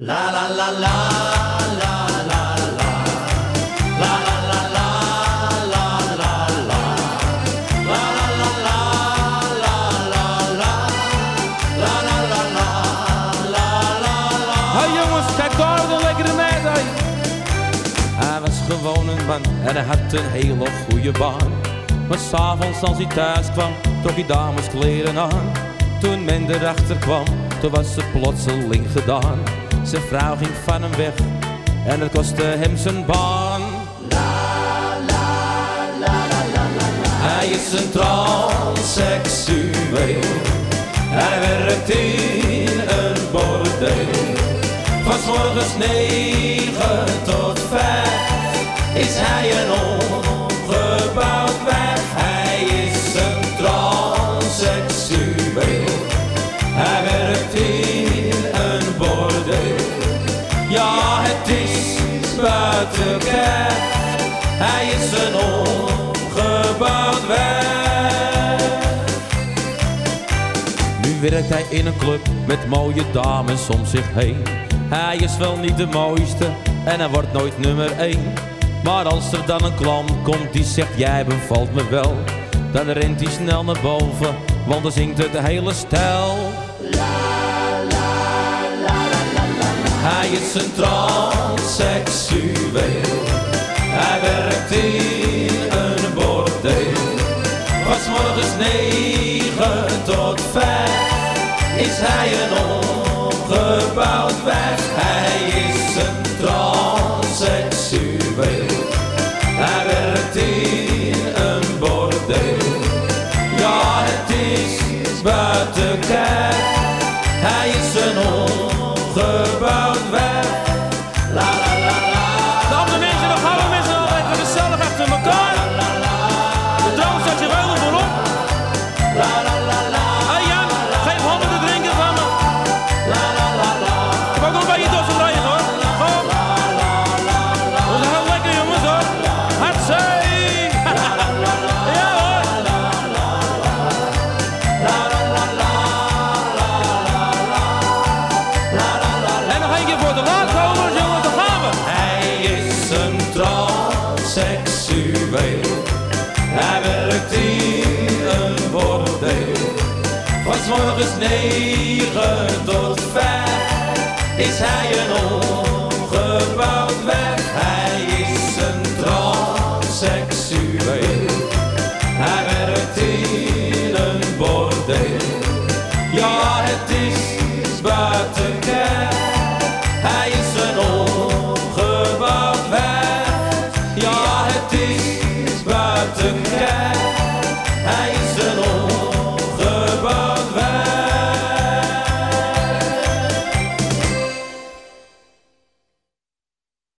La la la la la la la La la la la la la la La la la la la la la La la la la la la la Hey jongens, kijk daar de lekkere meid hey. Hij was gewoon een man en hij had een hele goede baan. Maar s'avonds als hij thuis kwam, trok hij dameskleren aan. Toen men erachter kwam, toen was het plotseling gedaan. Zijn vrouw ging van hem weg en het kostte hem zijn baan. Hij is een transseksueel. Hij werkt in een bordeel. Van morgens 9 tot 5 is hij een ongebouwd het is buiten kijf. Hij is een ongebouwd wijf. Nu werkt hij in een club met mooie dames om zich heen. Hij is wel niet de mooiste en hij wordt nooit nummer 1. Maar als er dan een klant komt die zegt jij bevalt me wel, dan rent hij snel naar boven, want dan zingt het hele stel. Hij is een transseksueel. Hij werkt in een bordeel. Van morgens 9 tot 5 is hij een ongebouwd de jongens, gaan. Hij is een transseksueel. Hij werkt in een bordeel. Van morgens 9 tot 5 is hij een sudden